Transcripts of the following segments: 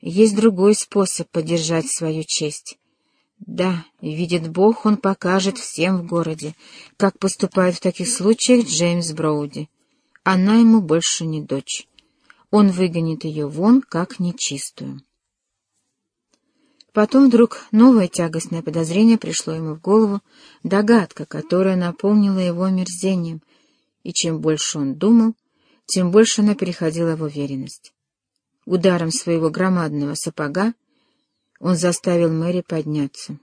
есть другой способ поддержать свою честь. Да, видит Бог, он покажет всем в городе, как поступает в таких случаях Джеймс Броуди. Она ему больше не дочь. Он выгонит ее вон, как нечистую. Потом вдруг новое тягостное подозрение пришло ему в голову, догадка, которая наполнила его омерзением, и чем больше он думал, тем больше она переходила в уверенность. Ударом своего громадного сапога он заставил Мэри подняться.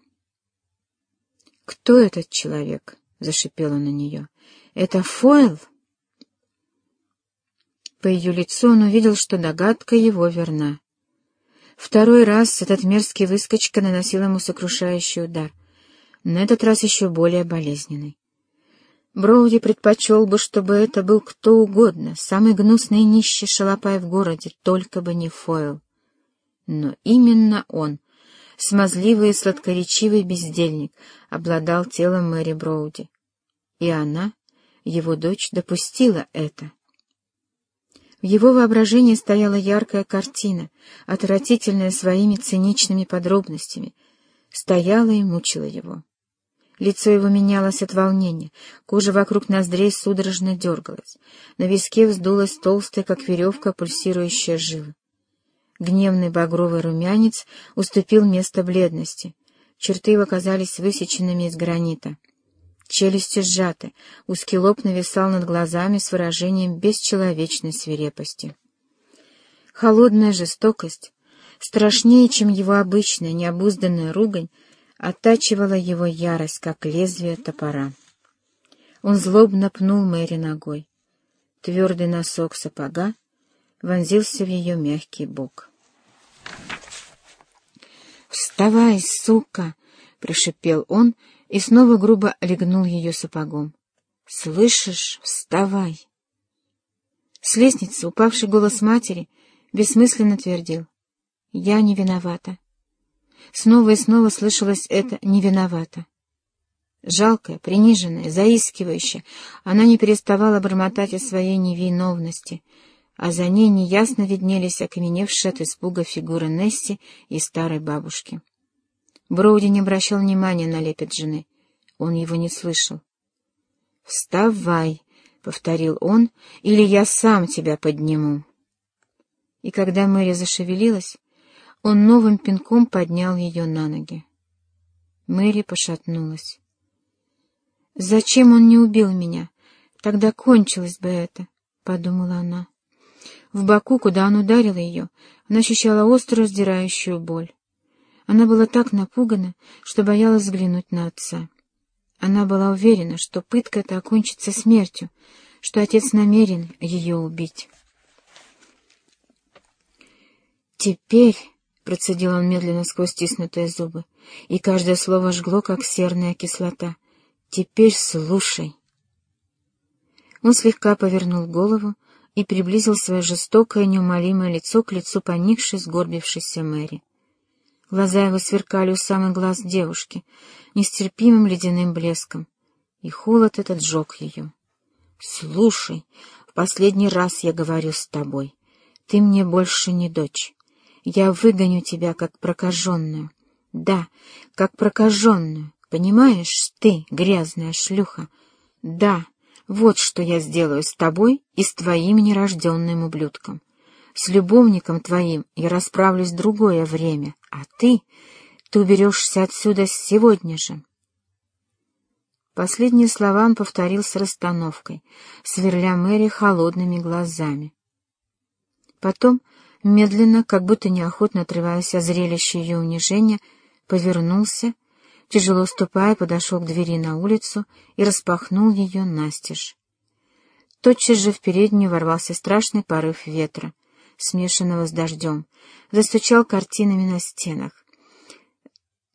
«Кто этот человек?» — зашипела на нее. «Это Фойл?» По ее лицу он увидел, что догадка его верна. Второй раз этот мерзкий выскочка наносил ему сокрушающий удар, на этот раз еще более болезненный. Броуди предпочел бы, чтобы это был кто угодно, самый гнусный нищий шалопай в городе, только бы не Фойл. Но именно он, смазливый и сладкоречивый бездельник, обладал телом Мэри Броуди. И она, его дочь, допустила это. В его воображении стояла яркая картина, отвратительная своими циничными подробностями, стояла и мучила его. Лицо его менялось от волнения, кожа вокруг ноздрей судорожно дергалась, на виске вздулась толстая, как веревка, пульсирующая жила. Гневный багровый румянец уступил место бледности, черты его казались высеченными из гранита. Челюсти сжаты, узкий лоб нависал над глазами с выражением бесчеловечной свирепости. Холодная жестокость, страшнее, чем его обычная необузданная ругань, оттачивала его ярость, как лезвие топора. Он злобно пнул Мэри ногой. Твердый носок сапога вонзился в ее мягкий бок. «Вставай, сука!» — прошипел он и снова грубо легнул ее сапогом. «Слышишь? Вставай!» С лестницы упавший голос матери бессмысленно твердил. «Я не виновата. Снова и снова слышалось это «не виновата». Жалкая, приниженная, заискивающая, она не переставала бормотать о своей невиновности, а за ней неясно виднелись окаменевшие от испуга фигуры Несси и старой бабушки. Броуди не обращал внимания на лепет жены. Он его не слышал. «Вставай!» — повторил он, — «или я сам тебя подниму». И когда Мэри зашевелилась, он новым пинком поднял ее на ноги. Мэри пошатнулась. «Зачем он не убил меня? Тогда кончилось бы это», — подумала она. В боку, куда он ударил ее, она ощущала острую сдирающую боль. Она была так напугана, что боялась взглянуть на отца. Она была уверена, что пытка эта окончится смертью, что отец намерен ее убить. «Теперь...» Процедил он медленно сквозь стиснутые зубы, и каждое слово жгло, как серная кислота. «Теперь слушай». Он слегка повернул голову и приблизил свое жестокое, неумолимое лицо к лицу поникшей, сгорбившейся Мэри. Глаза его сверкали у самых глаз девушки, нестерпимым ледяным блеском, и холод этот сжег ее. «Слушай, в последний раз я говорю с тобой. Ты мне больше не дочь. Я выгоню тебя, как прокаженную. Да, как прокаженную. Понимаешь, ты, грязная шлюха? Да, вот что я сделаю с тобой и с твоим нерожденным ублюдком. С любовником твоим я расправлюсь другое время, а ты... Ты уберешься отсюда сегодня же. Последние слова он повторил с расстановкой, сверля Мэри холодными глазами. Потом медленно, как будто неохотно отрываясь от зрелища ее унижения, повернулся, тяжело ступая, подошел к двери на улицу и распахнул ее настежь. Тотчас же в переднюю ворвался страшный порыв ветра, смешанного с дождем, застучал картинами на стенах,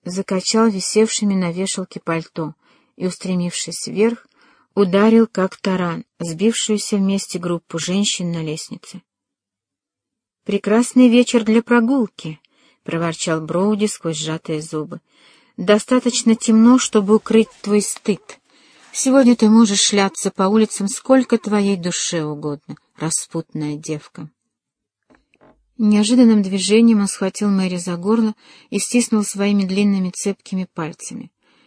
закачал висевшими на вешалке пальто и, устремившись вверх, ударил, как таран, сбившуюся вместе группу женщин на лестнице. «Прекрасный вечер для прогулки», — проворчал Броуди сквозь сжатые зубы. «Достаточно темно, чтобы укрыть твой стыд. Сегодня ты можешь шляться по улицам сколько твоей душе угодно, распутная девка». Неожиданным движением он схватил Мэри за горло и стиснул своими длинными цепкими пальцами.